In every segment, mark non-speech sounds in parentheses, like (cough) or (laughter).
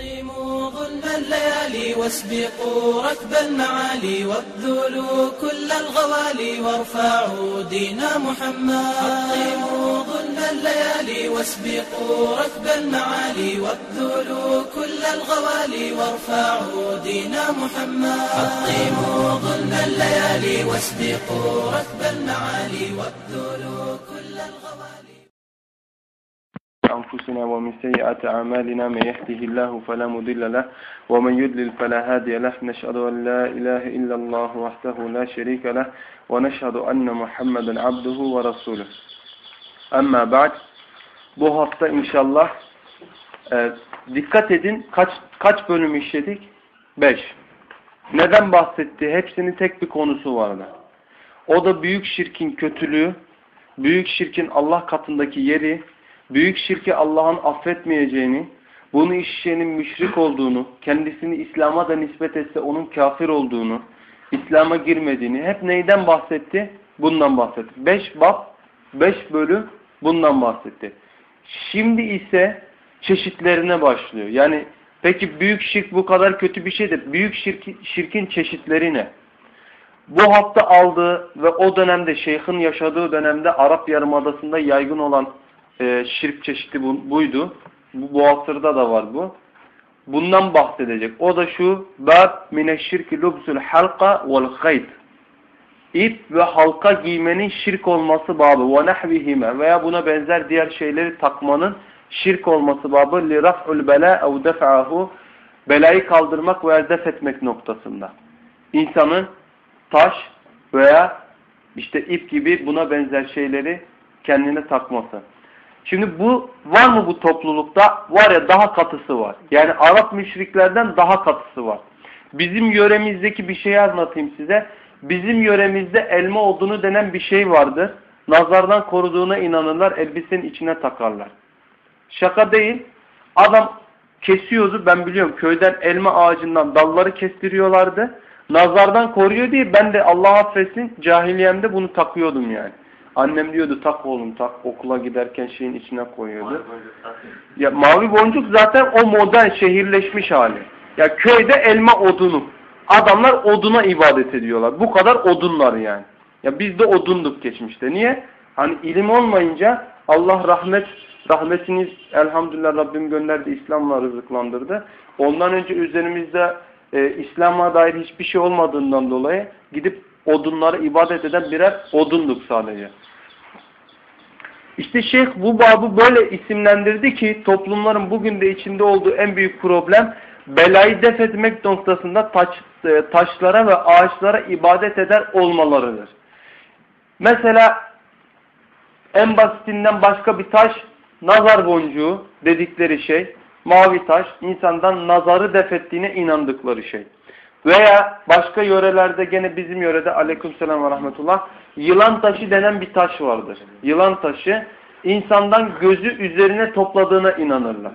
حطموا ظلم الليالي واسبقوا ركب المعالي وابذلوا كل الغوالي وارفعوا دين محمد. حطموا ظلم الليالي واسبقوا ركب المعالي وابذلوا كل الغوالي وارفعوا دين محمد. حطموا ظلم الليالي واسبقوا ركب المعالي وابذلوا كل الغوالي أنفسنا ومن سيئات أعمالنا من يهده الله فلا مضل له ومن يدلل فلا هادي له نشهد أن لا إله إلا الله وحده لا شريك له ونشهد أن محمدا عبده ورسوله أما بعد bu hafta inşallah e, dikkat edin kaç kaç bölüm işledik? 5. Neden bahsetti? Hepsinin tek bir konusu vardı. O da büyük şirkin kötülüğü, büyük şirkin Allah katındaki yeri, büyük şirki Allah'ın affetmeyeceğini, bunu işleyenin müşrik olduğunu, kendisini İslam'a da nispet etse onun kafir olduğunu, İslam'a girmediğini hep neyden bahsetti? Bundan bahsetti. Beş bab, beş bölüm bundan bahsetti. Şimdi ise çeşitlerine başlıyor. Yani peki büyük şirk bu kadar kötü bir şeydir. Büyük şirk, şirkin çeşitleri ne? Bu hafta aldığı ve o dönemde şeyhin yaşadığı dönemde Arap Yarımadası'nda yaygın olan e, şirk çeşidi bu, buydu. Bu, bu asırda da var bu. Bundan bahsedecek. O da şu bab mineşşirki lubsul halqa vel gayb. İp ve halka giymenin şirk olması babı ve nahvihime veya buna benzer diğer şeyleri takmanın şirk olması babı li raf'ul bela ev def'ahu belayı kaldırmak veya def etmek noktasında. İnsanın taş veya işte ip gibi buna benzer şeyleri kendine takması. Şimdi bu var mı bu toplulukta? Var ya daha katısı var. Yani Arap müşriklerden daha katısı var. Bizim yöremizdeki bir şeyi anlatayım size. Bizim yöremizde elma odunu denen bir şey vardır. Nazardan koruduğuna inanırlar, elbisenin içine takarlar. Şaka değil. Adam kesiyordu ben biliyorum köyden elma ağacından dalları kestiriyorlardı. Nazardan koruyor diye ben de Allah affetsin cahiliyemde bunu takıyordum yani. Annem diyordu tak oğlum tak okula giderken şeyin içine koyuyordu. Ya mavi boncuk zaten o modern şehirleşmiş hali. Ya köyde elma odunu. Adamlar oduna ibadet ediyorlar. Bu kadar odunlar yani. Ya biz de odunduk geçmişte. Niye? Hani ilim olmayınca Allah rahmet rahmetini elhamdülillah Rabbim gönderdi İslam'la rızıklandırdı. Ondan önce üzerimizde e, İslam'a dair hiçbir şey olmadığından dolayı gidip odunları ibadet eden birer odunduk sadece. İşte şeyh bu babı böyle isimlendirdi ki toplumların bugün de içinde olduğu en büyük problem belayı def etmek noktasında taş, e, taşlara ve ağaçlara ibadet eder olmalarıdır. Mesela en basitinden başka bir taş nazar boncuğu dedikleri şey mavi taş insandan nazarı def ettiğine inandıkları şey. Veya başka yörelerde gene bizim yörede aleykümselam ve rahmetullah yılan taşı denen bir taş vardır. Yılan taşı insandan gözü üzerine topladığına inanırlar.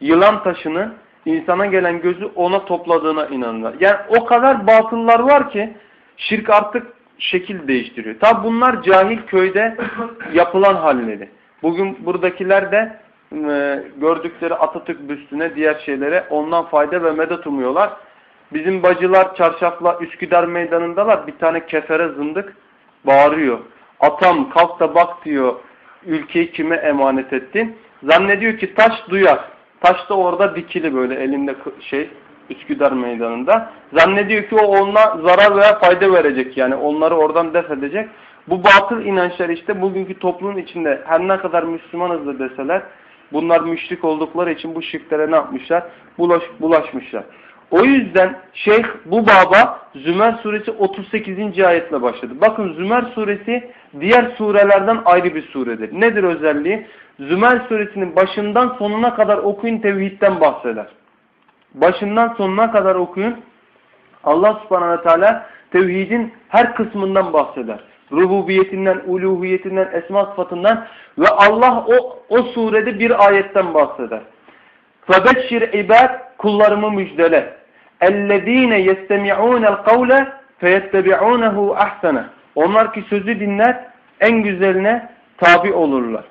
Yılan taşını insana gelen gözü ona topladığına inanırlar. Yani o kadar batıllar var ki şirk artık şekil değiştiriyor. Tabi bunlar cahil köyde (coughs) yapılan halleri. Bugün buradakiler de e, gördükleri Atatürk büstüne diğer şeylere ondan fayda ve medet umuyorlar. Bizim bacılar çarşafla Üsküdar meydanındalar. Bir tane kefere zındık bağırıyor. Atam kalk da bak diyor ülkeyi kime emanet ettin? Zannediyor ki taş duyar. Taş da orada dikili böyle elinde şey Üsküdar meydanında. Zannediyor ki o ona zarar veya fayda verecek yani onları oradan def edecek. Bu batıl inançlar işte bugünkü toplumun içinde her ne kadar Müslümanız da deseler bunlar müşrik oldukları için bu şirklere ne yapmışlar? Bulaş, bulaşmışlar. O yüzden şeyh bu baba Zümer suresi 38. ayetle başladı. Bakın Zümer suresi diğer surelerden ayrı bir suredir. Nedir özelliği? Zümer suresinin başından sonuna kadar okuyun tevhidden bahseder. Başından sonuna kadar okuyun. Allah subhanahu teala tevhidin her kısmından bahseder. Rububiyetinden, uluhiyetinden, esma sıfatından ve Allah o, o surede bir ayetten bahseder. Febeşşir ibad kullarımı müjdele. اَلَّذ۪ينَ يَسْتَمِعُونَ الْقَوْلَ فَيَتَّبِعُونَهُ اَحْسَنَ Onlar ki sözü dinler, en güzeline tabi olurlar.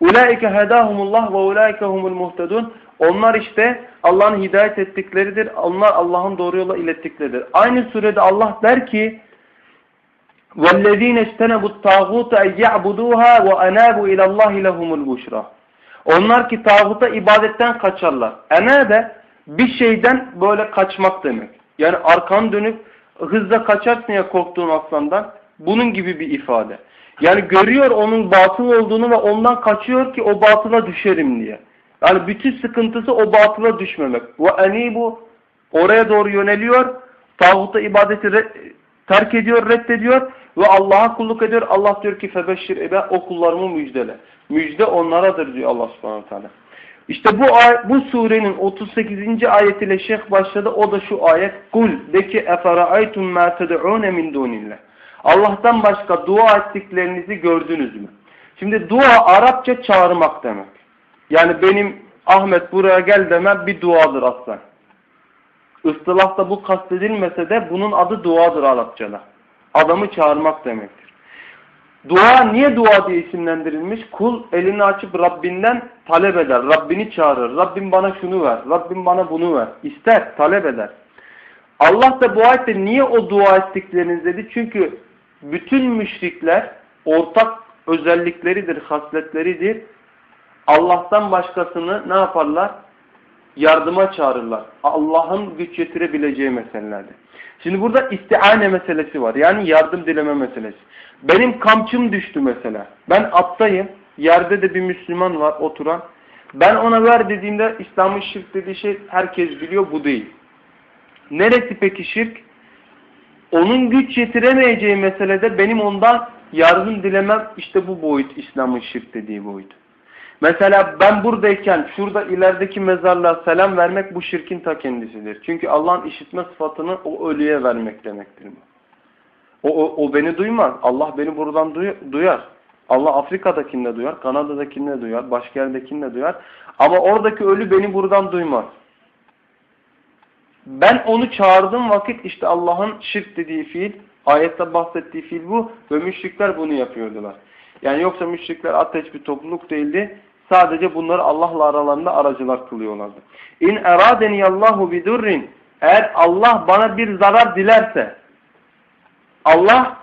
Ulaike hedahumullah ve ulaike humul muhtedun. Onlar işte Allah'ın hidayet ettikleridir. Onlar Allah'ın doğru yola ilettikleridir. Aynı surede Allah der ki وَالَّذ۪ينَ اجْتَنَبُوا الطَّاغُوتَ اَنْ يَعْبُدُوهَا وَاَنَابُوا اِلَى اللّٰهِ لَهُمُ الْبُشْرَى Onlar ki tağuta ibadetten kaçarlar. Ene de bir şeyden böyle kaçmak demek. Yani arkan dönüp hızla kaçarsın ya korktuğun aslandan. Bunun gibi bir ifade. Yani görüyor onun batıl olduğunu ve ondan kaçıyor ki o batıla düşerim diye. Yani bütün sıkıntısı o batıla düşmemek. Ve enibu oraya doğru yöneliyor. Tağuta ibadeti terk ediyor, reddediyor ve Allah'a kulluk ediyor. Allah diyor ki febeşşir ebe o kullarımı müjdele. Müjde onlaradır diyor Allah subhanahu teala. İşte bu bu surenin 38. ayetiyle şeyh başladı. O da şu ayet. Kul de ki efera'aytum ma ted'un min dunillah. Allah'tan başka dua ettiklerinizi gördünüz mü? Şimdi dua Arapça çağırmak demek. Yani benim Ahmet buraya gel demem bir duadır aslan. Istılahta bu kastedilmese de bunun adı duadır Arapçada. Adamı çağırmak demektir. Dua niye dua diye isimlendirilmiş? Kul elini açıp Rabbinden talep eder. Rabbini çağırır. Rabbim bana şunu ver. Rabbim bana bunu ver. İster, talep eder. Allah da bu ayette niye o dua ettikleriniz dedi? Çünkü bütün müşrikler ortak özellikleridir, hasletleridir. Allah'tan başkasını ne yaparlar? Yardıma çağırırlar. Allah'ın güç yetirebileceği meselelerde. Şimdi burada istiane meselesi var. Yani yardım dileme meselesi. Benim kamçım düştü mesela. Ben attayım. Yerde de bir Müslüman var oturan. Ben ona ver dediğimde İslam'ın şirk dediği şey herkes biliyor bu değil. Neresi peki şirk? Onun güç yetiremeyeceği meselede benim ondan yardım dilemem işte bu boyut İslam'ın şirk dediği boyut. Mesela ben buradayken şurada ilerideki mezarlığa selam vermek bu şirkin ta kendisidir. Çünkü Allah'ın işitme sıfatını o ölüye vermek demektir. O, o, o beni duymaz. Allah beni buradan duyar. Allah Afrika'dakini de duyar, Kanada'dakini de duyar, başka yerdekini de duyar. Ama oradaki ölü beni buradan duymaz. Ben onu çağırdığım vakit işte Allah'ın şirk dediği fiil, ayette bahsettiği fiil bu ve müşrikler bunu yapıyordular. Yani yoksa müşrikler ateş bir topluluk değildi. Sadece bunları Allah'la aralarında aracılar kılıyorlardı. İn eradeni Allahu bidurrin eğer Allah bana bir zarar dilerse Allah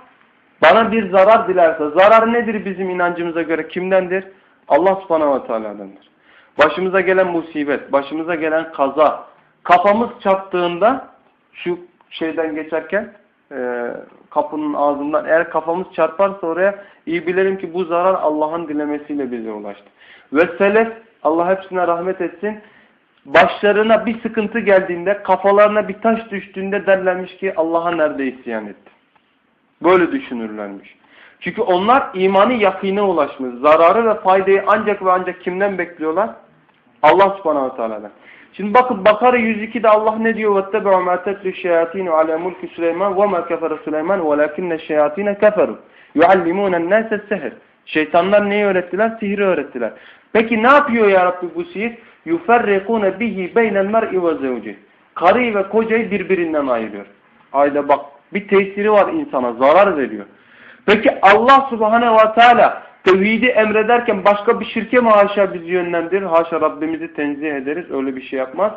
bana bir zarar dilerse zarar nedir bizim inancımıza göre kimdendir? Allah subhanahu ve teala'dandır. Başımıza gelen musibet, başımıza gelen kaza, kafamız çarptığında şu şeyden geçerken e, kapının ağzından eğer kafamız çarparsa oraya iyi bilelim ki bu zarar Allah'ın dilemesiyle bize ulaştı. Ve selef Allah hepsine rahmet etsin başlarına bir sıkıntı geldiğinde kafalarına bir taş düştüğünde derlermiş ki Allah'a nerede isyan etti. Böyle düşünürlermiş. Çünkü onlar imanı yakine ulaşmış. Zararı ve faydayı ancak ve ancak kimden bekliyorlar? Allah subhanahu teala'dan. Şimdi bakın Bakara 102'de Allah ne diyor? وَاتَّبَعُ مَا تَتْلُ الشَّيَاتِينُ عَلَى مُلْكِ سُلَيْمَانِ وَمَا كَفَرَ سُلَيْمَانِ وَلَكِنَّ الشَّيَاتِينَ كَفَرُوا يُعَلِّمُونَ النَّاسَ السَّهِرِ Şeytanlar neyi öğrettiler? Sihri öğrettiler. Peki ne yapıyor ya Rabbi bu sihir? يُفَرِّقُونَ بِهِ بَيْنَ الْمَرْءِ وَزَوْجِ Karıyı ve kocayı birbirinden ayırıyor. Ayda bak bir tesiri var insana, zarar veriyor. Peki Allah subhanehu ve teala tevhidi emrederken başka bir şirke mi haşa bizi yönlendirir? Haşa Rabbimizi tenzih ederiz. Öyle bir şey yapmaz.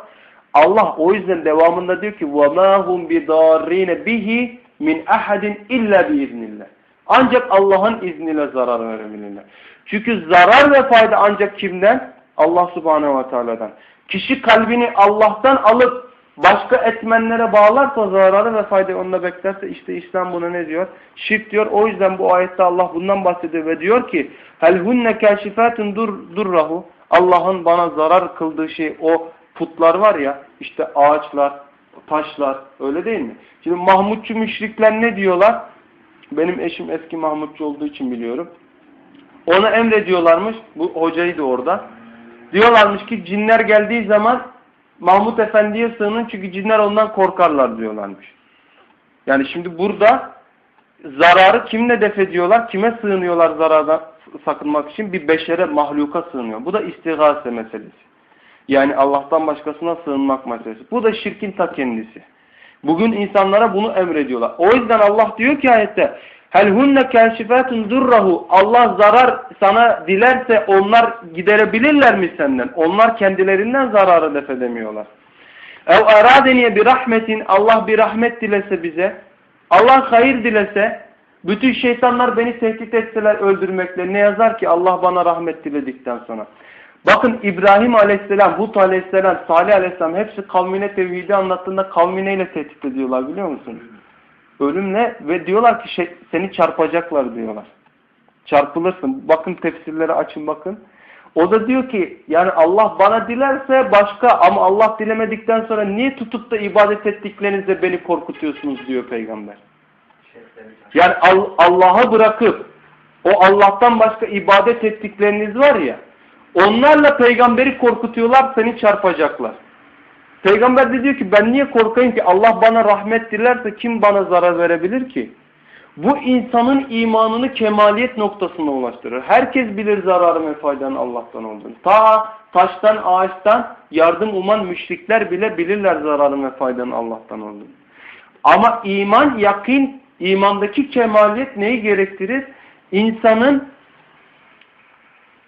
Allah o yüzden devamında diyor ki وَمَا هُمْ بِضَارِّينَ bihi min ahadin illa biiznillah. Ancak Allah'ın izniyle zarar verebilirler. Çünkü zarar ve fayda ancak kimden? Allah subhanehu ve teala'dan. Kişi kalbini Allah'tan alıp başka etmenlere bağlarsa zararı ve faydayı onunla beklerse işte İslam buna ne diyor? Şirk diyor. O yüzden bu ayette Allah bundan bahsediyor ve diyor ki hel hunne kâşifâtun dur durrahu Allah'ın bana zarar kıldığı şey o putlar var ya işte ağaçlar, taşlar öyle değil mi? Şimdi Mahmutçu müşrikler ne diyorlar? Benim eşim eski Mahmutçu olduğu için biliyorum. Ona emrediyorlarmış. Bu hocaydı orada. Diyorlarmış ki cinler geldiği zaman Mahmut Efendi'ye sığının çünkü cinler ondan korkarlar diyorlarmış. Yani şimdi burada zararı kimle def ediyorlar? Kime sığınıyorlar zarardan sakınmak için? Bir beşere, mahluka sığınıyor. Bu da istigase meselesi. Yani Allah'tan başkasına sığınmak meselesi. Bu da şirkin ta kendisi. Bugün insanlara bunu emrediyorlar. O yüzden Allah diyor ki ayette Hel hunne kâşifâtun durrahu. Allah zarar sana dilerse onlar giderebilirler mi senden? Onlar kendilerinden zararı def edemiyorlar. Ev aradeniye bir rahmetin Allah bir rahmet dilese bize. Allah hayır dilese bütün şeytanlar beni tehdit etseler öldürmekle ne yazar ki Allah bana rahmet diledikten sonra. Bakın İbrahim aleyhisselam, Hud aleyhisselam, Salih aleyhisselam hepsi kavmine tevhidi anlattığında kavmineyle tehdit ediyorlar biliyor musunuz? Ölümle ve diyorlar ki şey, seni çarpacaklar diyorlar. Çarpılırsın. Bakın tefsirleri açın bakın. O da diyor ki yani Allah bana dilerse başka ama Allah dilemedikten sonra niye tutup da ibadet ettiklerinizle beni korkutuyorsunuz diyor peygamber. Yani Allah'a bırakıp o Allah'tan başka ibadet ettikleriniz var ya onlarla peygamberi korkutuyorlar seni çarpacaklar. Peygamber de diyor ki ben niye korkayım ki Allah bana rahmet dilerse kim bana zarar verebilir ki? Bu insanın imanını kemaliyet noktasına ulaştırır. Herkes bilir zararı ve faydanın Allah'tan olduğunu. Ta taştan ağaçtan yardım uman müşrikler bile bilirler zararın ve faydanın Allah'tan olduğunu. Ama iman, yakin, imandaki kemaliyet neyi gerektirir? İnsanın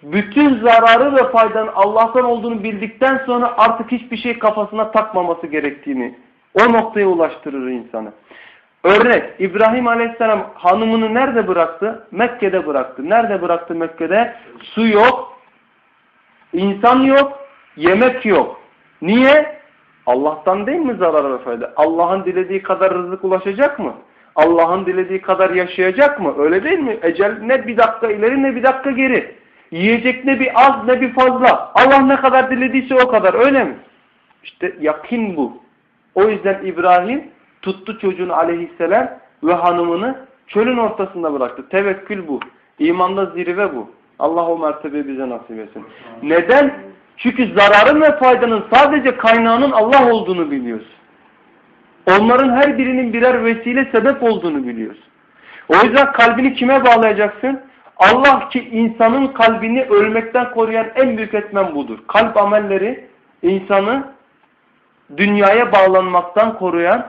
bütün zararı ve faydanın Allah'tan olduğunu bildikten sonra artık hiçbir şey kafasına takmaması gerektiğini o noktaya ulaştırır insanı. Örnek İbrahim Aleyhisselam hanımını nerede bıraktı? Mekke'de bıraktı. Nerede bıraktı Mekke'de? Su yok, insan yok, yemek yok. Niye? Allah'tan değil mi zarar ve fayda? Allah'ın dilediği kadar rızık ulaşacak mı? Allah'ın dilediği kadar yaşayacak mı? Öyle değil mi? Ecel ne bir dakika ileri ne bir dakika geri. Yiyecek ne bir az ne bir fazla. Allah ne kadar dilediyse o kadar öyle mi? İşte yakin bu. O yüzden İbrahim tuttu çocuğunu aleyhisselam ve hanımını çölün ortasında bıraktı. Tevekkül bu. İmanda zirve bu. Allah o mertebeyi bize nasip etsin. Neden? Çünkü zararın ve faydanın sadece kaynağının Allah olduğunu biliyoruz. Onların her birinin birer vesile sebep olduğunu biliyoruz. O yüzden kalbini kime bağlayacaksın? Allah ki insanın kalbini ölmekten koruyan en büyük etmen budur. Kalp amelleri insanı dünyaya bağlanmaktan koruyan,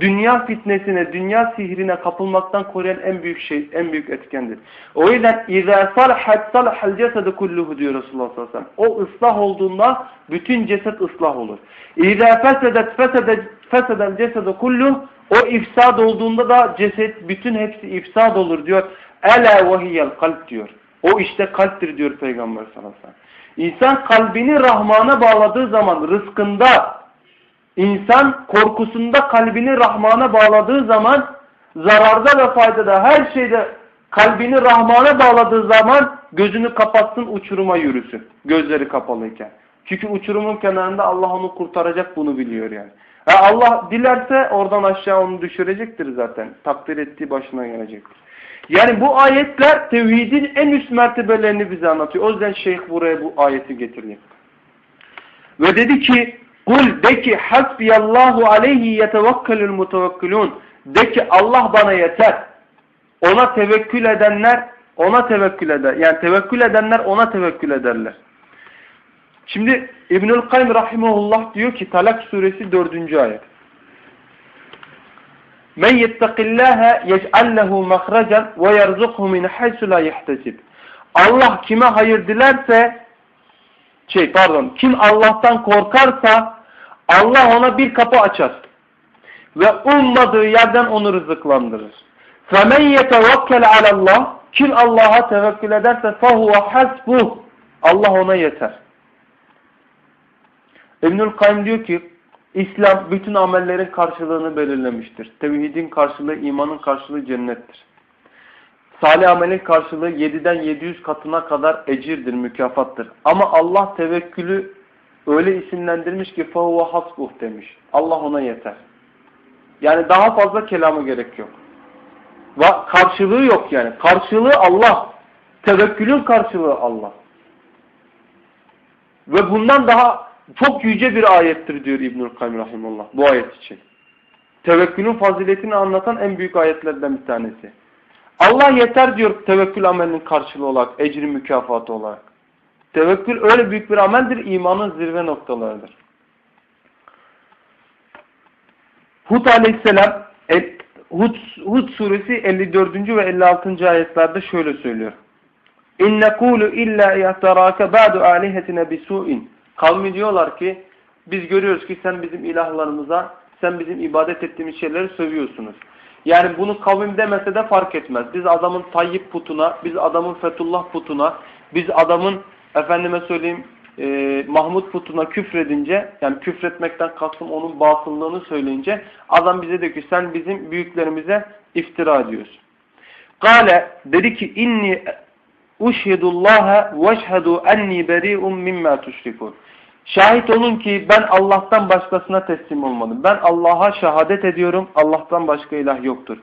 dünya fitnesine, dünya sihrine kapılmaktan koruyan en büyük şey, en büyük etkendir. O yüzden اِذَا صَلَحَتْ صَلَحَ الْجَسَدُ كُلُّهُ diyor Resulullah sallallahu aleyhi ve sellem. O ıslah olduğunda bütün ceset ıslah olur. اِذَا فَسَدَتْ فَسَدَ Fesedel cesedu kulluh o ifsad olduğunda da ceset bütün hepsi ifsad olur diyor. Ele vahiyel kalp diyor. O işte kalptir diyor Peygamber sallallahu aleyhi ve sellem. İnsan kalbini Rahman'a bağladığı zaman rızkında insan korkusunda kalbini Rahman'a bağladığı zaman zararda ve faydada her şeyde kalbini Rahman'a bağladığı zaman gözünü kapatsın uçuruma yürüsün. Gözleri kapalıyken. Çünkü uçurumun kenarında Allah onu kurtaracak bunu biliyor yani. Ha Allah dilerse oradan aşağı onu düşürecektir zaten. Takdir ettiği başına gelecektir. Yani bu ayetler tevhidin en üst mertebelerini bize anlatıyor. O yüzden şeyh buraya bu ayeti getiriyor. Ve dedi ki Kul de ki hasbiyallahu aleyhi yetevekkelül mutevekkilun. De ki Allah bana yeter. Ona tevekkül edenler ona tevekkül eder. Yani tevekkül edenler ona tevekkül ederler. Şimdi İbnül Kayyum Rahimullah diyor ki Talak suresi 4. ayet. Men yettakillaha yec'al lehu mahracan ve yerzukhu min haysu la yahtesib. Allah kime hayır dilerse şey pardon kim Allah'tan korkarsa Allah ona bir kapı açar. Ve ummadığı yerden onu rızıklandırır. فَمَنْ يَتَوَكَّلَ عَلَى اللّٰهِ Kim Allah'a tevekkül ederse فَهُوَ حَسْبُهُ Allah ona yeter. İbnül Kayyum diyor ki İslam bütün amellerin karşılığını belirlemiştir. Tevhidin karşılığı, imanın karşılığı cennettir. Salih amelin karşılığı 7'den 700 katına kadar ecirdir, mükafattır. Ama Allah tevekkülü öyle isimlendirmiş ki فَهُوَ hasbuh demiş. Allah ona yeter. Yani daha fazla kelama gerek yok. Ve karşılığı yok yani. Karşılığı Allah. Tevekkülün karşılığı Allah. Ve bundan daha çok yüce bir ayettir diyor İbnül Kayyum Rahimullah bu ayet için. Tevekkülün faziletini anlatan en büyük ayetlerden bir tanesi. Allah yeter diyor tevekkül amelinin karşılığı olarak, ecri mükafatı olarak. Tevekkül öyle büyük bir ameldir, imanın zirve noktalarıdır. Hud aleyhisselam Hud, Hud suresi 54. ve 56. ayetlerde şöyle söylüyor. İn nekulu illa yahtaraka ba'du alihetine bisu'in. Kavmi diyorlar ki biz görüyoruz ki sen bizim ilahlarımıza, sen bizim ibadet ettiğimiz şeyleri sövüyorsunuz. Yani bunu kavim demese de fark etmez. Biz adamın Tayyip putuna, biz adamın Fethullah putuna, biz adamın efendime söyleyeyim e, Mahmud putuna küfredince yani küfretmekten kastım onun batıllığını söyleyince adam bize diyor ki sen bizim büyüklerimize iftira ediyorsun. Kale dedi ki inni uşhidullaha veşhedu enni beri'un mimma tuşrikun. Şahit olun ki ben Allah'tan başkasına teslim olmadım. Ben Allah'a şehadet ediyorum. Allah'tan başka ilah yoktur.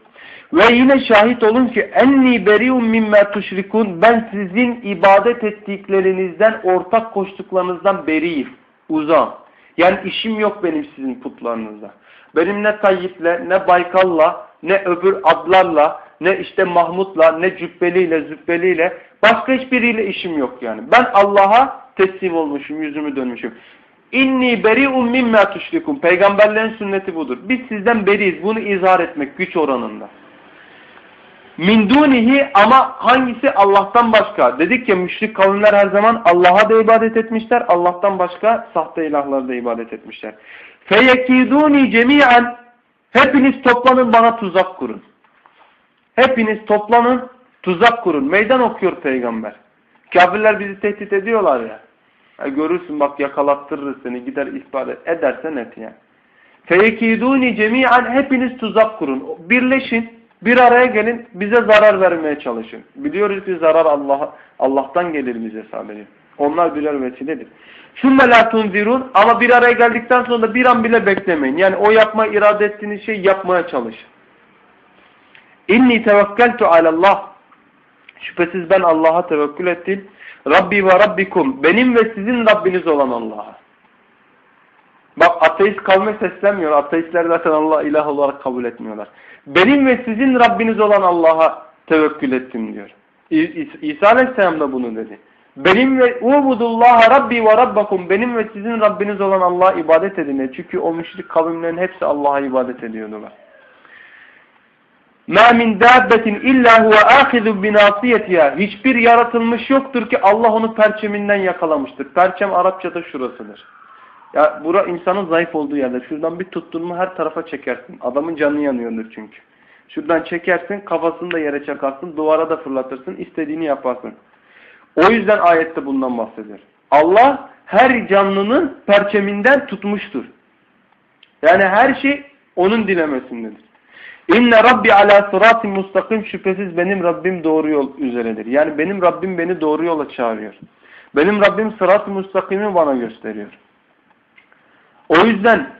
Ve yine şahit olun ki enni beriun mimme tuşrikun ben sizin ibadet ettiklerinizden ortak koştuklarınızdan beriyim. Uzağım. Yani işim yok benim sizin putlarınızla. Benim ne Tayyip'le, ne Baykal'la, ne öbür adlarla, ne işte Mahmut'la, ne Cübbeli'yle, Zübbeli'yle başka hiçbiriyle işim yok yani. Ben Allah'a teslim olmuşum, yüzümü dönmüşüm. İnni beri'un mimme tuşrikun. Peygamberlerin sünneti budur. Biz sizden beriyiz. Bunu izhar etmek güç oranında. Min dunihi ama hangisi Allah'tan başka? Dedik ya müşrik kavimler her zaman Allah'a da ibadet etmişler. Allah'tan başka sahte ilahlara da ibadet etmişler. Feyekiduni cemiyen hepiniz toplanın bana tuzak kurun. Hepiniz toplanın tuzak kurun. Meydan okuyor peygamber. Kafirler bizi tehdit ediyorlar ya. Ya görürsün bak yakalattırırız seni gider ihbar edersen et yani. Feyekiduni cemiyen hepiniz tuzak kurun. Birleşin. Bir araya gelin bize zarar vermeye çalışın. Biliyoruz ki zarar Allah Allah'tan gelir bize sadece. Onlar birer vesiledir. Sümme la tunzirun ama bir araya geldikten sonra da bir an bile beklemeyin. Yani o yapma irade ettiğiniz şey yapmaya çalışın. İnni tevekkeltu alallah. Şüphesiz ben Allah'a tevekkül ettim. Rabbi ve Rabbikum. Benim ve sizin Rabbiniz olan Allah'a. Bak ateist kavme seslenmiyor. Ateistler zaten Allah ilah olarak kabul etmiyorlar. Benim ve sizin Rabbiniz olan Allah'a tevekkül ettim diyor. İsa Aleyhisselam da bunu dedi. Benim ve ubudullaha rabbi ve rabbakum benim ve sizin Rabbiniz olan Allah'a ibadet edin. Çünkü o müşrik kavimlerin hepsi Allah'a ibadet ediyordular. Ma min dabbetin illa huve ahizu binasiyetiha. Hiçbir yaratılmış yoktur ki Allah onu perçeminden yakalamıştır. Perçem Arapçada şurasıdır. Ya bura insanın zayıf olduğu yerde. Şuradan bir tuttun mu her tarafa çekersin. Adamın canı yanıyordur çünkü. Şuradan çekersin, kafasını da yere çakarsın, duvara da fırlatırsın, istediğini yaparsın. O yüzden ayette bundan bahsediyor. Allah her canlının perçeminden tutmuştur. Yani her şey onun dilemesindedir. İnne Rabbi ala sıratin mustakim şüphesiz benim Rabbim doğru yol üzeredir. Yani benim Rabbim beni doğru yola çağırıyor. Benim Rabbim sırat-ı mustakimi bana gösteriyor. O yüzden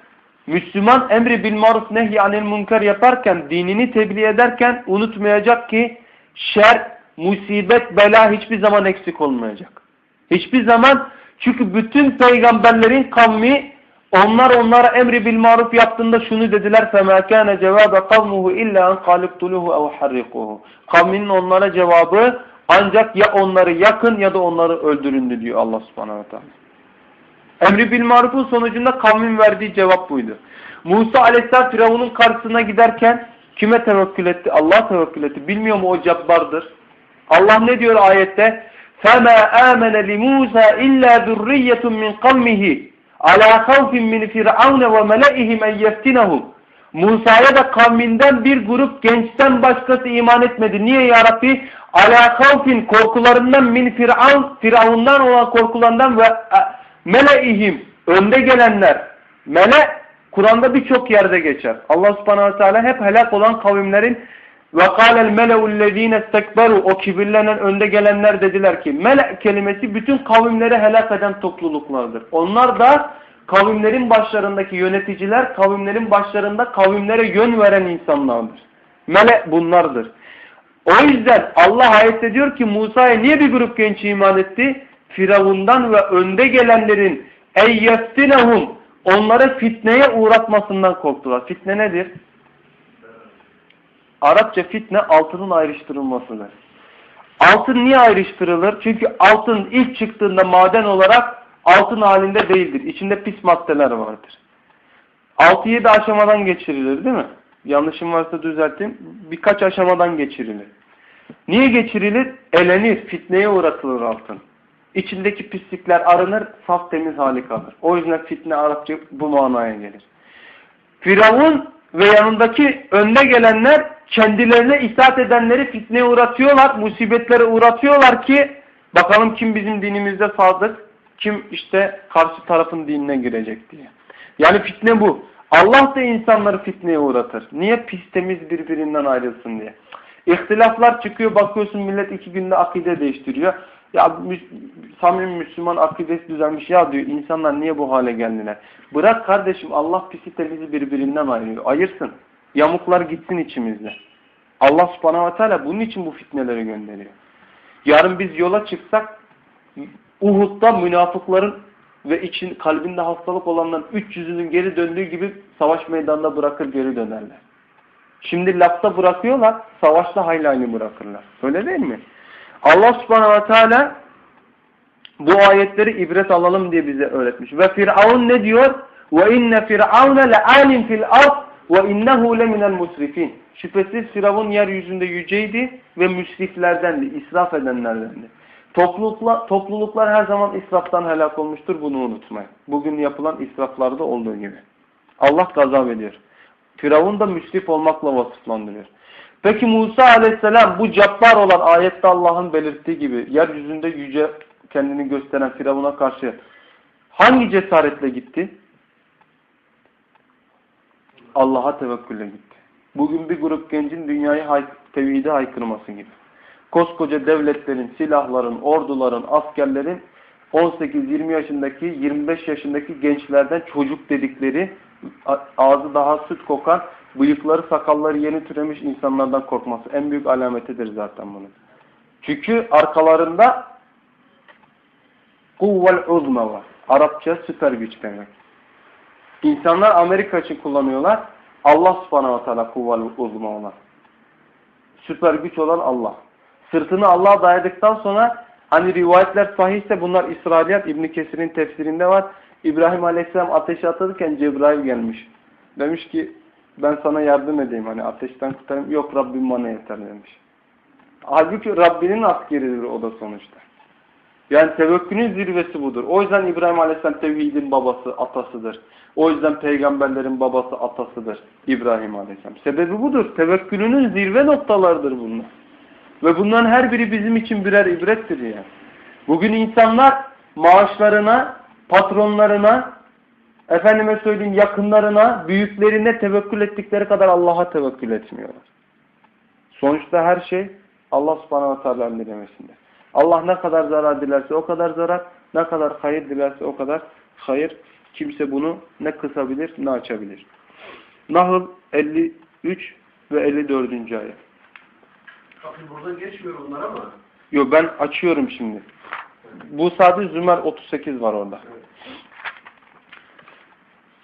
Müslüman emri bil maruf nehy anil münker yaparken, dinini tebliğ ederken unutmayacak ki şer, musibet, bela hiçbir zaman eksik olmayacak. Hiçbir zaman çünkü bütün peygamberlerin kavmi onlar onlara emri bil maruf yaptığında şunu dediler فَمَا كَانَ جَوَابَ قَوْمُهُ اِلَّا اَنْ قَالِقْتُلُهُ اَوْ حَرِّقُهُ Kavminin onlara cevabı ancak ya onları yakın ya da onları öldüründü diyor Allah subhanahu wa ta'ala. Emri bil marufun sonucunda kavmin verdiği cevap buydu. Musa aleyhisselam Firavun'un karşısına giderken kime tevekkül etti? Allah tevekkül etti. Bilmiyor mu o cabbardır? Allah ne diyor ayette? فَمَا آمَنَ لِمُوسَى إِلَّا ذُرِّيَّةٌ مِنْ قَوْمِهِ ala kavfin min firavne ve mele'ihim en yeftinehum. Musa'ya da kavminden bir grup gençten başkası iman etmedi. Niye ya Rabbi? Ala kavfin korkularından min firavun, firavundan olan korkularından ve e, mele'ihim önde gelenler. Mele Kur'an'da birçok yerde geçer. Allah subhanahu teala hep helak olan kavimlerin ve kâlel meleullezîne istekberu o kibirlenen önde gelenler dediler ki mele kelimesi bütün kavimleri helak eden topluluklardır. Onlar da kavimlerin başlarındaki yöneticiler kavimlerin başlarında kavimlere yön veren insanlardır. Mele bunlardır. O yüzden Allah ayet ediyor ki Musa'ya niye bir grup genç iman etti? Firavundan ve önde gelenlerin eyyeftinehum onları fitneye uğratmasından korktular. Fitne nedir? Arapça fitne altının ayrıştırılmasıdır. Altın niye ayrıştırılır? Çünkü altın ilk çıktığında maden olarak altın halinde değildir. İçinde pis maddeler vardır. 6-7 aşamadan geçirilir değil mi? yanlışım varsa düzeltin. Birkaç aşamadan geçirilir. Niye geçirilir? Elenir, fitneye uğratılır altın. İçindeki pislikler arınır, saf temiz hali kalır. O yüzden fitne Arapça bu manaya gelir. Firavun ve yanındaki önde gelenler kendilerine itaat edenleri fitneye uğratıyorlar, musibetlere uğratıyorlar ki bakalım kim bizim dinimizde sadık, kim işte karşı tarafın dinine girecek diye. Yani fitne bu. Allah da insanları fitneye uğratır. Niye? Pis temiz birbirinden ayrılsın diye. İhtilaflar çıkıyor bakıyorsun millet iki günde akide değiştiriyor. Ya samimi Müslüman akidesi düzelmiş ya diyor insanlar niye bu hale geldiler? Bırak kardeşim Allah pisi temizi birbirinden ayırıyor. Ayırsın. Yamuklar gitsin içimizde. Allah subhanahu ve teala bunun için bu fitneleri gönderiyor. Yarın biz yola çıksak Uhud'da münafıkların ve için kalbinde hastalık olanların 300'ünün geri döndüğü gibi savaş meydanında bırakır geri dönerler. Şimdi lafta bırakıyorlar, savaşta hayli aynı bırakırlar. Öyle değil mi? Allah subhanahu ve teala bu ayetleri ibret alalım diye bize öğretmiş. Ve Firavun ne diyor? Ve inne firavune le'alim fil ard ve innehu leminel musrifin. Şüphesiz Firavun yeryüzünde yüceydi ve müsriflerdendi, israf edenlerdendi. Topluluklar, topluluklar her zaman israftan helak olmuştur. Bunu unutmayın. Bugün yapılan israflarda olduğu gibi. Allah gazap ediyor. Firavun da müsrif olmakla vasıflandırıyor. Peki Musa aleyhisselam bu cabbar olan ayette Allah'ın belirttiği gibi yeryüzünde yüce kendini gösteren Firavun'a karşı hangi cesaretle gitti? Allah'a tevekkülle gitti. Bugün bir grup gencin dünyayı hay tevhide haykırması gibi. Koskoca devletlerin, silahların, orduların, askerlerin 18-20 yaşındaki, 25 yaşındaki gençlerden çocuk dedikleri ağzı daha süt kokan, bıyıkları, sakalları yeni türemiş insanlardan korkması en büyük alametidir zaten bunun. Çünkü arkalarında kuvvel uzma var. Arapça süper güç demek. İnsanlar Amerika için kullanıyorlar. Allah subhanahu wa ta'ala kuvvel uzma olan. Süper güç olan Allah. Sırtını Allah'a dayadıktan sonra hani rivayetler sahihse bunlar İsrailiyat İbn Kesir'in tefsirinde var. İbrahim Aleyhisselam ateşe atılırken Cebrail gelmiş. Demiş ki ben sana yardım edeyim hani ateşten kurtarayım. Yok Rabbim bana yeter demiş. Halbuki Rabbinin askeridir o da sonuçta. Yani tevekkülün zirvesi budur. O yüzden İbrahim Aleyhisselam tevhidin babası, atasıdır. O yüzden peygamberlerin babası, atasıdır İbrahim Aleyhisselam. Sebebi budur. Tevekkülünün zirve noktalarıdır bunlar. Ve bunların her biri bizim için birer ibrettir yani. Bugün insanlar maaşlarına, patronlarına, efendime söyleyeyim yakınlarına, büyüklerine tevekkül ettikleri kadar Allah'a tevekkül etmiyorlar. Sonuçta her şey Allah subhanahu teala'nın dilemesinde. Allah ne kadar zarar dilerse o kadar zarar, ne kadar hayır dilerse o kadar hayır. Kimse bunu ne kısabilir ne açabilir. Nahl 53 ve 54. ayet. Tabii burada geçmiyor onlar ama. Yok ben açıyorum şimdi. Bu sadece Zümer 38 var orada.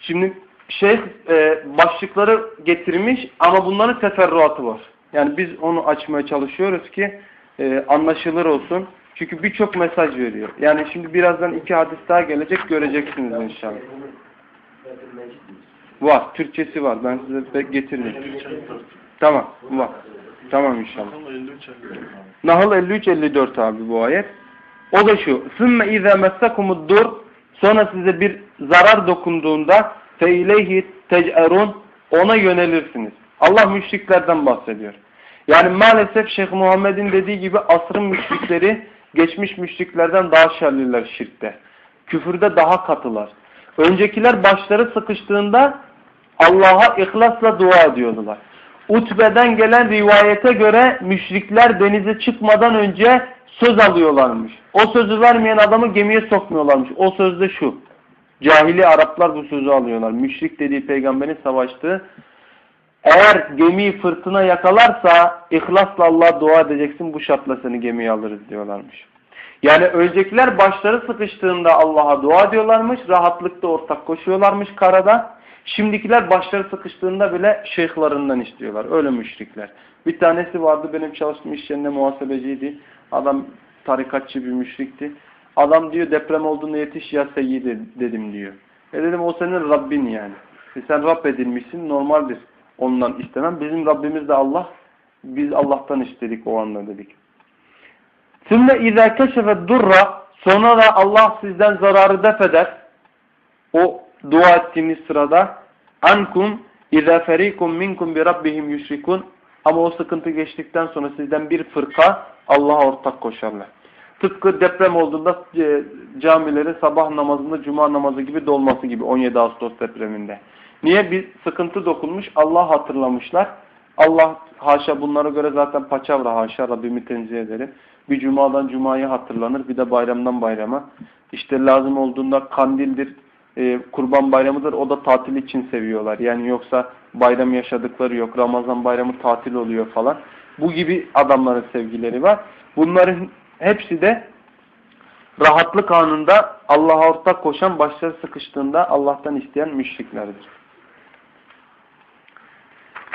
Şimdi şey e, başlıkları getirmiş ama bunların teferruatı var. Yani biz onu açmaya çalışıyoruz ki e, anlaşılır olsun. Çünkü birçok mesaj veriyor. Yani şimdi birazdan iki hadis daha gelecek göreceksiniz inşallah. Var. Türkçesi var. Ben size getireyim. Tamam. Var. Tamam inşallah. Nahl 53-54 abi bu ayet. O da şu. ثُمَّ اِذَا مَسَّكُمُ الدُّرْ Sonra size bir zarar dokunduğunda فَاِلَيْهِ تَجْأَرُونَ Ona yönelirsiniz. Allah müşriklerden bahsediyor. Yani maalesef Şeyh Muhammed'in dediği gibi asrın müşrikleri geçmiş müşriklerden daha şerliler şirkte. Küfürde daha katılar. Öncekiler başları sıkıştığında Allah'a ihlasla dua ediyordular. Utbe'den gelen rivayete göre müşrikler denize çıkmadan önce söz alıyorlarmış. O sözü vermeyen adamı gemiye sokmuyorlarmış. O sözde şu. Cahili Araplar bu sözü alıyorlar. Müşrik dediği peygamberin savaştığı. Eğer gemiyi fırtına yakalarsa ihlasla Allah'a dua edeceksin bu şartla seni gemiye alırız diyorlarmış. Yani öncekiler başları sıkıştığında Allah'a dua ediyorlarmış. Rahatlıkta ortak koşuyorlarmış karada. Şimdikiler başları sıkıştığında bile şeyhlarından istiyorlar. Öyle müşrikler. Bir tanesi vardı benim çalıştığım iş yerinde muhasebeciydi. Adam tarikatçı bir müşrikti. Adam diyor deprem olduğunda yetiş ya seyyid dedim diyor. E dedim o senin Rabbin yani. E sen Rab edilmişsin normaldir. ondan istemem. Bizim Rabbimiz de Allah. Biz Allah'tan istedik o anda dedik. Sümme izâ keşefet durra sonra da Allah sizden zararı def eder. O dua ettiğiniz sırada ankum ferikum minkum bi rabbihim yüşrikun ama o sıkıntı geçtikten sonra sizden bir fırka Allah'a ortak koşarlar. Tıpkı deprem olduğunda e, camilerin sabah namazında cuma namazı gibi dolması gibi 17 Ağustos depreminde. Niye? Bir sıkıntı dokunmuş. Allah hatırlamışlar. Allah haşa bunlara göre zaten paçavra haşa Rabbimi tenzih ederim. Bir cumadan cumayı hatırlanır. Bir de bayramdan bayrama. İşte lazım olduğunda kandildir, e, kurban bayramıdır. O da tatil için seviyorlar. Yani yoksa bayram yaşadıkları yok. Ramazan bayramı tatil oluyor falan. Bu gibi adamların sevgileri var. Bunların hepsi de rahatlık anında Allah'a ortak koşan, başları sıkıştığında Allah'tan isteyen müşriklerdir.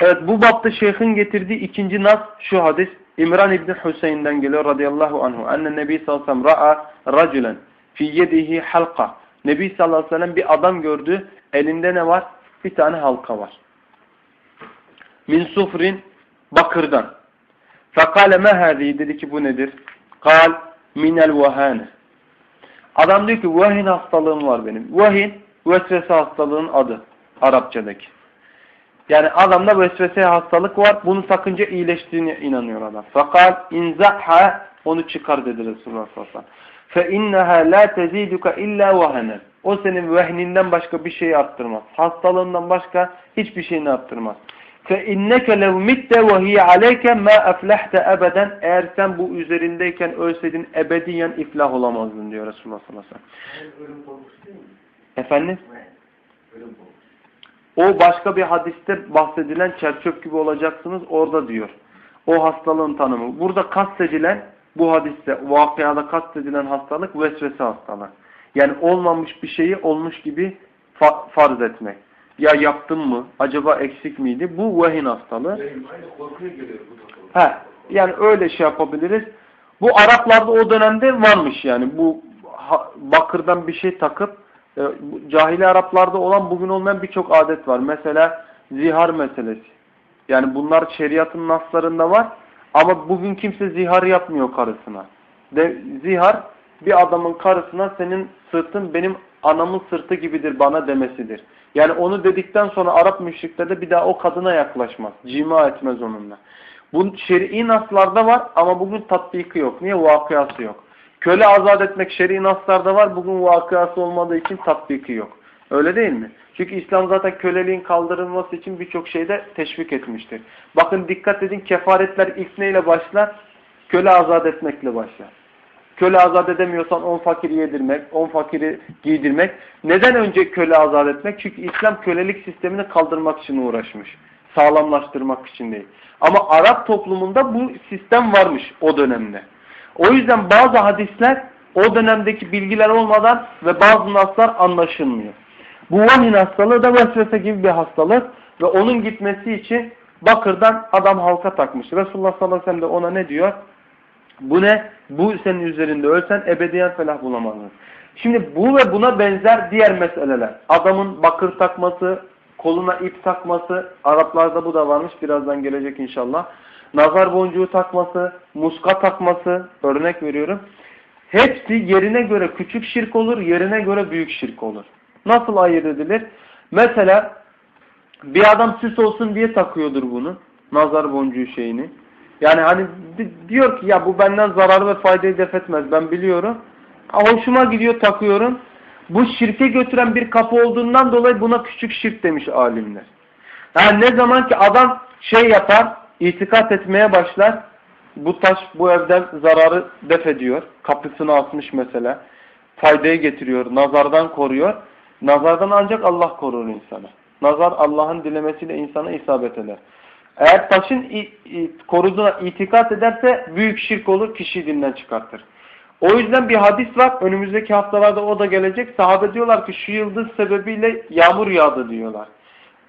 Evet bu bapta şeyhin getirdiği ikinci nas şu hadis. İmran İbni Hüseyin'den geliyor radıyallahu anhu. Enne Nebi sallallahu aleyhi ve sellem ra'a raculen fi yedihi halka. Nebi sallallahu aleyhi ve sellem bir adam gördü. Elinde ne var? Bir tane halka var. Min sufrin bakırdan. Fekale mehâzi dedi ki bu nedir? Kal minel vahane. Adam diyor ki vahin hastalığım var benim. Vahin vesvese hastalığın adı Arapçadaki. Yani adamda vesvese hastalık var. Bunu takınca iyileştiğine inanıyor adam. Fakat inzahha onu çıkar dedi Resulullah sallallahu aleyhi ve sellem. İnneha la teziduka illa vahenen. O senin vehninden başka bir şey arttırmaz. Hastalığından başka hiçbir şeyini arttırmaz. Lev mitte ve hiye aleyke ma aflahte ebeden. Eğer sen bu üzerindeyken ölseydin ebediyen iflah olamazdın diyor Resulullah sallallahu aleyhi ve sellem. Efendim? O başka bir hadiste bahsedilen çerçöp gibi olacaksınız orada diyor. O hastalığın tanımı. Burada kastedilen bu hadiste vakıada kastedilen hastalık vesvese hastalığı. Yani olmamış bir şeyi olmuş gibi fa farz etmek. Ya yaptım mı? Acaba eksik miydi? Bu vehin hastalığı. He, yani öyle şey yapabiliriz. Bu Araplarda o dönemde varmış yani. Bu bakırdan bir şey takıp e, cahili Araplarda olan bugün olmayan birçok adet var. Mesela zihar meselesi. Yani bunlar şeriatın naslarında var. Ama bugün kimse zihar yapmıyor karısına. De, zihar bir adamın karısına senin sırtın benim anamın sırtı gibidir bana demesidir. Yani onu dedikten sonra Arap müşriklerde bir daha o kadına yaklaşmaz. Cima etmez onunla. Bu şer'i naslarda var ama bugün tatbiki yok. Niye? Vakıası yok. Köle azat etmek şer'i naslarda var. Bugün vakıası olmadığı için tatbiki yok. Öyle değil mi? Çünkü İslam zaten köleliğin kaldırılması için birçok şeyde teşvik etmiştir. Bakın dikkat edin kefaretler ilk neyle başlar? Köle azat etmekle başlar. Köle azat edemiyorsan on fakiri yedirmek, on fakiri giydirmek. Neden önce köle azat etmek? Çünkü İslam kölelik sistemini kaldırmak için uğraşmış. Sağlamlaştırmak için değil. Ama Arap toplumunda bu sistem varmış o dönemde. O yüzden bazı hadisler o dönemdeki bilgiler olmadan ve bazı naslar anlaşılmıyor. Bu vahin hastalığı da vesvese gibi bir hastalık ve onun gitmesi için bakırdan adam halka takmış. Resulullah sallallahu aleyhi ve sellem de ona ne diyor? Bu ne? Bu senin üzerinde ölsen ebediyen felah bulamazsın. Şimdi bu ve buna benzer diğer meseleler. Adamın bakır takması, koluna ip takması, Araplarda bu da varmış birazdan gelecek inşallah. Nazar boncuğu takması, muska takması, örnek veriyorum. Hepsi yerine göre küçük şirk olur, yerine göre büyük şirk olur. Nasıl ayırt edilir? Mesela bir adam süs olsun diye takıyordur bunu. Nazar boncuğu şeyini. Yani hani diyor ki ya bu benden zararı ve faydayı def etmez. Ben biliyorum. Hoşuma gidiyor takıyorum. Bu şirke götüren bir kapı olduğundan dolayı buna küçük şirk demiş alimler. Yani ne zaman ki adam şey yapar, itikat etmeye başlar, bu taş bu evden zararı def ediyor. Kapısını asmış mesela. Faydayı getiriyor, nazardan koruyor. Nazardan ancak Allah korur insanı. Nazar Allah'ın dilemesiyle insana isabet eder. Eğer taşın koruduğuna itikat ederse büyük şirk olur, kişiyi dinden çıkartır. O yüzden bir hadis var. Önümüzdeki haftalarda o da gelecek. Sahabe diyorlar ki şu yıldız sebebiyle yağmur yağdı diyorlar.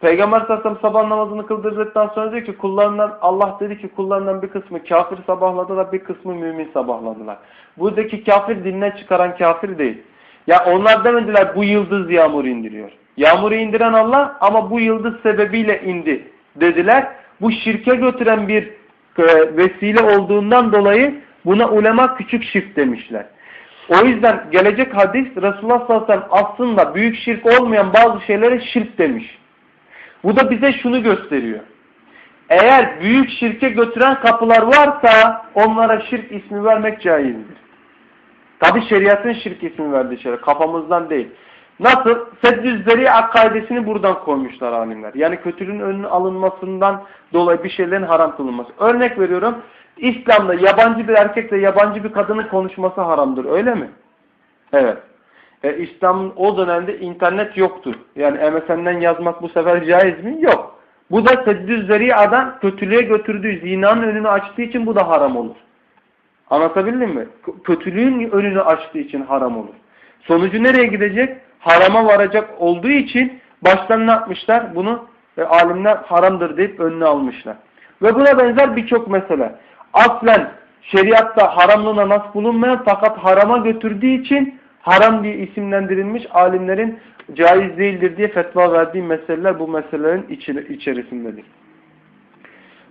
Peygamber sallallahu sabah namazını kıldırdıktan sonra diyor ki kullarından Allah dedi ki kullarından bir kısmı kafir sabahladılar bir kısmı mümin sabahladılar. Buradaki kafir dinden çıkaran kafir değil. Ya onlar demediler bu yıldız yağmur indiriyor. Yağmuru indiren Allah ama bu yıldız sebebiyle indi dediler. Bu şirke götüren bir e, vesile olduğundan dolayı buna ulema küçük şirk demişler. O yüzden gelecek hadis Resulullah sallallahu aleyhi ve sellem aslında büyük şirk olmayan bazı şeylere şirk demiş. Bu da bize şunu gösteriyor. Eğer büyük şirke götüren kapılar varsa onlara şirk ismi vermek caizdir. Tabi şeriatın şirk ismi verdiği şeyler. Kafamızdan değil. Nasıl? Seddüz zeri'a kaidesini buradan koymuşlar alimler. Yani kötülüğün önünün alınmasından dolayı bir şeylerin haram kılınması. Örnek veriyorum. İslam'da yabancı bir erkekle yabancı bir kadının konuşması haramdır. Öyle mi? Evet. E, İslam'ın o dönemde internet yoktu. Yani MSN'den yazmak bu sefer caiz mi? Yok. Bu da seddüz zeri'adan kötülüğe götürdüğü zinanın önünü açtığı için bu da haram olur. Anlatabildim mi? Kötülüğün önünü açtığı için haram olur. Sonucu nereye gidecek? Harama varacak olduğu için baştan ne yapmışlar? Bunu e, alimler haramdır deyip önüne almışlar. Ve buna benzer birçok mesele. Aslen şeriatta haramlığına nas bulunmayan fakat harama götürdüğü için haram diye isimlendirilmiş alimlerin caiz değildir diye fetva verdiği meseleler bu meselelerin içerisindedir.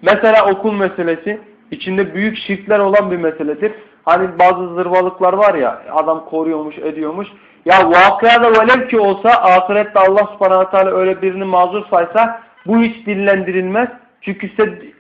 Mesela okul meselesi içinde büyük şirkler olan bir meseledir. Hani bazı zırvalıklar var ya adam koruyormuş ediyormuş. Ya vakıada velev ki olsa ahirette Allah subhanahu teala öyle birini mazur saysa bu hiç dillendirilmez. Çünkü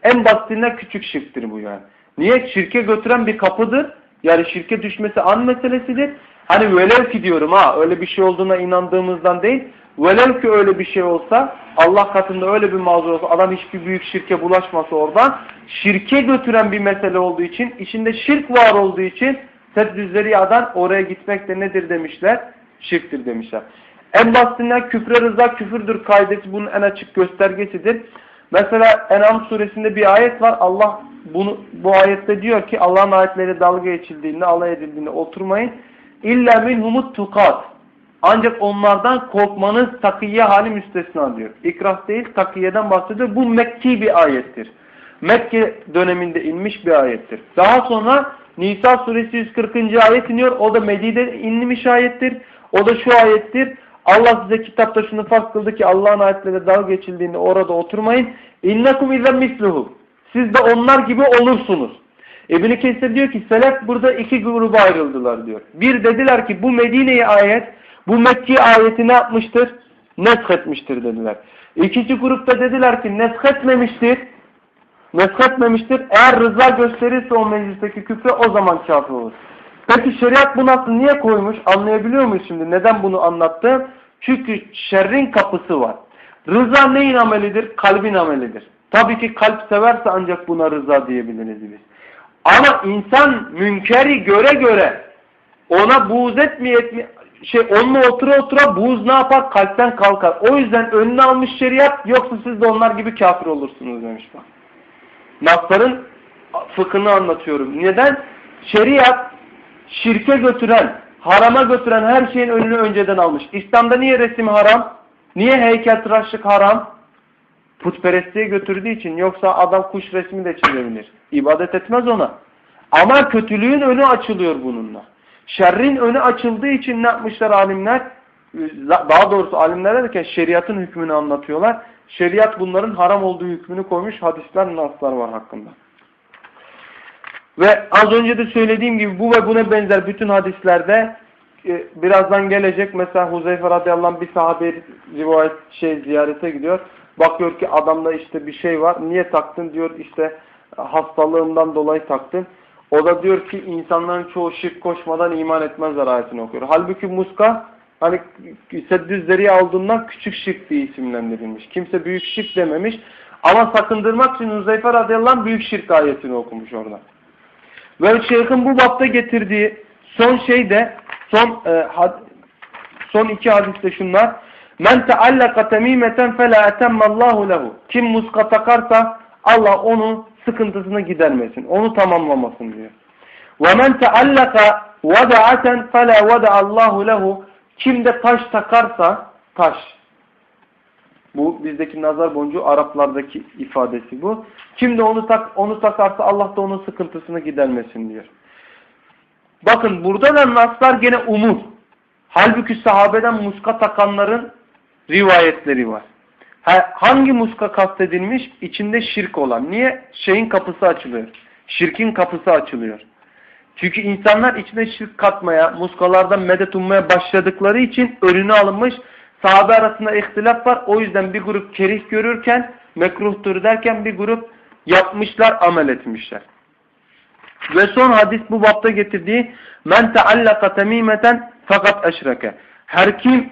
en basitinden küçük şirktir bu yani. Niye? Şirke götüren bir kapıdır. Yani şirke düşmesi an meselesidir. Hani velev ki diyorum ha öyle bir şey olduğuna inandığımızdan değil. Velev ki öyle bir şey olsa Allah katında öyle bir mazur olsa adam hiçbir büyük şirke bulaşmasa oradan şirke götüren bir mesele olduğu için içinde şirk var olduğu için seddüzleri adan oraya gitmek de nedir demişler? Şirktir demişler. En basitinden küfre rıza küfürdür kaidesi bunun en açık göstergesidir. Mesela En'am suresinde bir ayet var. Allah bunu bu ayette diyor ki Allah'ın ayetleri dalga geçildiğinde, alay edildiğinde oturmayın. İlla minhumut tukat. Ancak onlardan korkmanız takiye hali müstesna diyor. İkrah değil takiyeden bahsediyor. Bu Mekki bir ayettir. Mekke döneminde inmiş bir ayettir. Daha sonra Nisa suresi 140. ayet iniyor. O da Medine'de inmiş ayettir. O da şu ayettir. Allah size kitapta şunu fark kıldı ki Allah'ın ayetleri dalga geçildiğinde orada oturmayın. İnnekum izem misluhu. Siz de onlar gibi olursunuz. İbn-i Kesir diyor ki selef burada iki gruba ayrıldılar diyor. Bir dediler ki bu Medine'ye ayet, bu Mekke ayeti ne yapmıştır? Nesketmiştir dediler. İkinci grupta dediler ki nesketmemiştir. Nesketmemiştir. Eğer rıza gösterirse o meclisteki küfre o zaman kafir olur. Peki şeriat bunu nasıl niye koymuş? Anlayabiliyor muyuz şimdi? Neden bunu anlattı? Çünkü şerrin kapısı var. Rıza neyin amelidir? Kalbin amelidir. Tabii ki kalp severse ancak buna rıza diyebiliriz biz. Ama insan münkeri göre göre ona buğz etmeye etmi şey onunla otura otura buğz ne yapar? Kalpten kalkar. O yüzden önüne almış şeriat yoksa siz de onlar gibi kafir olursunuz demiş bak. Nasların fıkhını anlatıyorum. Neden? Şeriat şirke götüren, harama götüren her şeyin önünü önceden almış. İslam'da niye resim haram? Niye heykeltıraşlık haram? Putperestliğe götürdüğü için. Yoksa adam kuş resmi de çizebilir. İbadet etmez ona. Ama kötülüğün önü açılıyor bununla. Şerrin önü açıldığı için ne yapmışlar alimler? Daha doğrusu alimler derken şeriatın hükmünü anlatıyorlar. Şeriat bunların haram olduğu hükmünü koymuş. Hadisler, naslar var hakkında. Ve az önce de söylediğim gibi bu ve buna benzer bütün hadislerde e, birazdan gelecek. Mesela Huzeyfe radıyallahu anh bir sahabe rivayet şey ziyarete gidiyor. Bakıyor ki adamda işte bir şey var. Niye taktın diyor işte hastalığından dolayı taktın. O da diyor ki insanların çoğu şirk koşmadan iman etmezler ayetini okuyor. Halbuki muska hani seddüzleri aldığından küçük şirk diye isimlendirilmiş. Kimse büyük şirk dememiş. Ama sakındırmak için Huzeyfe radıyallahu büyük şirk ayetini okumuş orada. Ve şeyhin bu bapta getirdiği son şey de son e, had, son iki hadiste şunlar. Men teallaka temimeten fela etemmallahu lehu. Kim muska takarsa Allah onun sıkıntısını gidermesin. Onu tamamlamasın diyor. Ve men teallaka vada'aten fela vada'allahu lehu. Kim taş takarsa taş. Bu bizdeki nazar boncuğu Araplardaki ifadesi bu. Kim de onu tak onu takarsa Allah da onun sıkıntısını gidermesin diyor. Bakın burada da naslar gene umur. Halbuki sahabeden muska takanların rivayetleri var. Ha- Hangi muska kastedilmiş? İçinde şirk olan. Niye? Şeyin kapısı açılıyor. Şirkin kapısı açılıyor. Çünkü insanlar içine şirk katmaya, muskalardan medet ummaya başladıkları için önüne alınmış. Sahabe arasında ihtilaf var. O yüzden bir grup kerih görürken, mekruhtur derken bir grup yapmışlar, amel etmişler. Ve son hadis bu bapta getirdiği men teallaka temimeten fakat eşreke. Her kim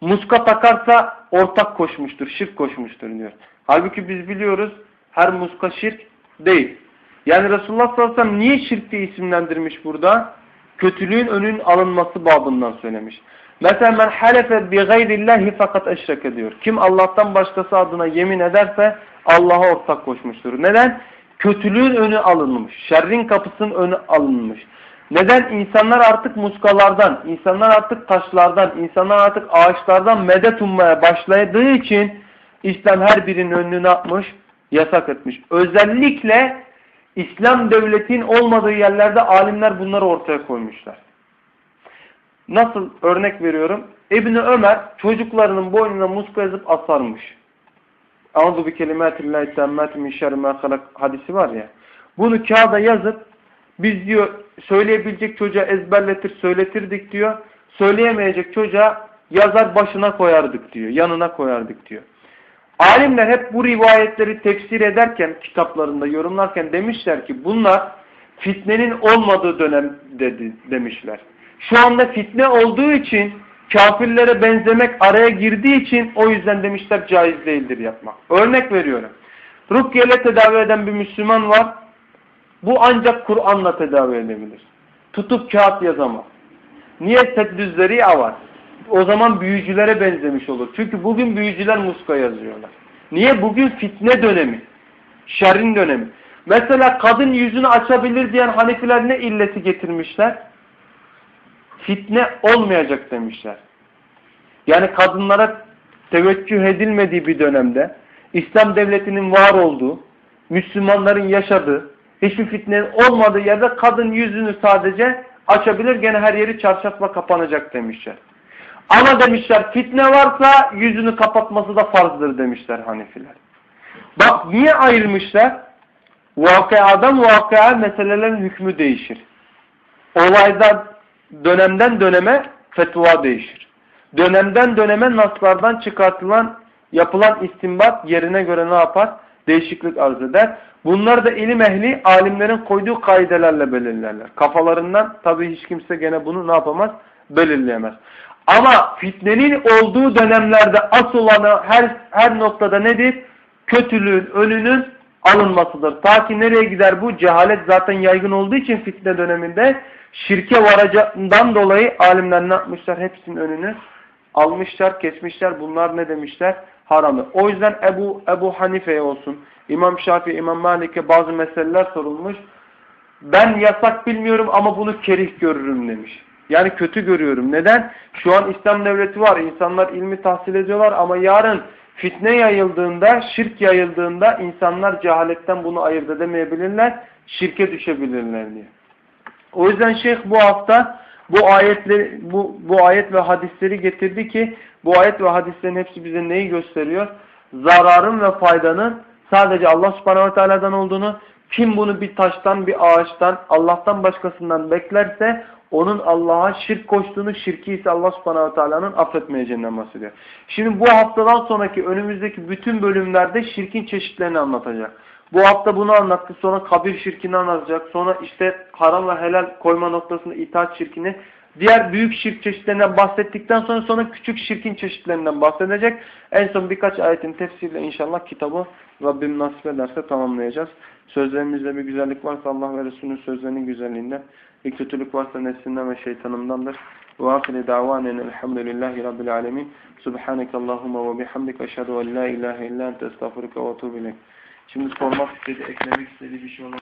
muska takarsa ortak koşmuştur, şirk koşmuştur diyor. Halbuki biz biliyoruz her muska şirk değil. Yani Resulullah sallallahu aleyhi ve sellem niye şirk diye isimlendirmiş burada? Kötülüğün önün alınması babından söylemiş. Mesela men halefe bi gayrillahi fakat eşreke diyor. Kim Allah'tan başkası adına yemin ederse Allah'a ortak koşmuştur. Neden? Kötülüğün önü alınmış. Şerrin kapısının önü alınmış. Neden? İnsanlar artık muskalardan, insanlar artık taşlardan, insanlar artık ağaçlardan medet ummaya başladığı için İslam her birinin önünü ne yapmış? Yasak etmiş. Özellikle İslam devletin olmadığı yerlerde alimler bunları ortaya koymuşlar. Nasıl örnek veriyorum? İbni Ömer çocuklarının boynuna muska yazıp asarmış. Euzu bi kelimatillahi tammati min şerri ma halak hadisi var ya. Bunu kağıda yazıp biz diyor söyleyebilecek çocuğa ezberletir söyletirdik diyor. Söyleyemeyecek çocuğa yazar başına koyardık diyor. Yanına koyardık diyor. Alimler hep bu rivayetleri tefsir ederken kitaplarında yorumlarken demişler ki bunlar fitnenin olmadığı dönem dedi, demişler. Şu anda fitne olduğu için kafirlere benzemek araya girdiği için o yüzden demişler caiz değildir yapmak. Örnek veriyorum. Rukiyeyle tedavi eden bir Müslüman var. Bu ancak Kur'an'la tedavi edebilir. Tutup kağıt yazamaz. Niye seddüzleri var? O zaman büyücülere benzemiş olur. Çünkü bugün büyücüler muska yazıyorlar. Niye? Bugün fitne dönemi. Şerrin dönemi. Mesela kadın yüzünü açabilir diyen Hanefiler ne illeti getirmişler? Fitne olmayacak demişler. Yani kadınlara teveccüh edilmediği bir dönemde İslam devletinin var olduğu, Müslümanların yaşadığı, hiçbir fitnenin olmadığı yerde kadın yüzünü sadece açabilir gene her yeri çarşafla kapanacak demişler. Ama demişler fitne varsa yüzünü kapatması da farzdır demişler Hanefiler. Bak niye ayırmışlar? Vakıadan vakıa meselelerin hükmü değişir. Olayda dönemden döneme fetva değişir. Dönemden döneme naslardan çıkartılan yapılan istinbat yerine göre ne yapar? Değişiklik arz eder. Bunlar da ilim ehli alimlerin koyduğu kaidelerle belirlerler. Kafalarından tabi hiç kimse gene bunu ne yapamaz? Belirleyemez. Ama fitnenin olduğu dönemlerde asıl olanı her, her noktada nedir? Kötülüğün önünün alınmasıdır. Ta ki nereye gider bu? Cehalet zaten yaygın olduğu için fitne döneminde şirke varacağından dolayı alimler ne yapmışlar? Hepsinin önünü almışlar, kesmişler. Bunlar ne demişler? Haramı. O yüzden Ebu, Ebu Hanife'ye olsun, İmam Şafii, İmam Malik'e bazı meseleler sorulmuş. Ben yasak bilmiyorum ama bunu kerih görürüm demiş. Yani kötü görüyorum. Neden? Şu an İslam devleti var. İnsanlar ilmi tahsil ediyorlar ama yarın fitne yayıldığında, şirk yayıldığında insanlar cehaletten bunu ayırt edemeyebilirler. Şirke düşebilirler diye. O yüzden şeyh bu hafta bu ayetleri bu bu ayet ve hadisleri getirdi ki bu ayet ve hadislerin hepsi bize neyi gösteriyor? Zararın ve faydanın sadece Allah Subhanahu ve Teala'dan olduğunu, kim bunu bir taştan, bir ağaçtan, Allah'tan başkasından beklerse onun Allah'a şirk koştuğunu, şirki ise Allah subhanahu teala'nın affetmeyeceğinden bahsediyor. Şimdi bu haftadan sonraki önümüzdeki bütün bölümlerde şirkin çeşitlerini anlatacak. Bu hafta bunu anlattı, sonra kabir şirkini anlatacak, sonra işte haram ve helal koyma noktasında itaat şirkini, diğer büyük şirk çeşitlerinden bahsettikten sonra sonra küçük şirkin çeşitlerinden bahsedecek. En son birkaç ayetin tefsiriyle inşallah kitabı Rabbim nasip ederse tamamlayacağız. Sözlerimizde bir güzellik varsa Allah ve Resulünün sözlerinin güzelliğinden, bir kötülük varsa nefsinden ve şeytanımdandır. Ve ahire davanen elhamdülillahi rabbil alemin. Subhaneke Allahumma ve bihamdik. Eşhedü en la ilahe illa ente estağfurüke ve etûbü ileyk. Şimdi sormak istediği, eklemek istediği bir şey olan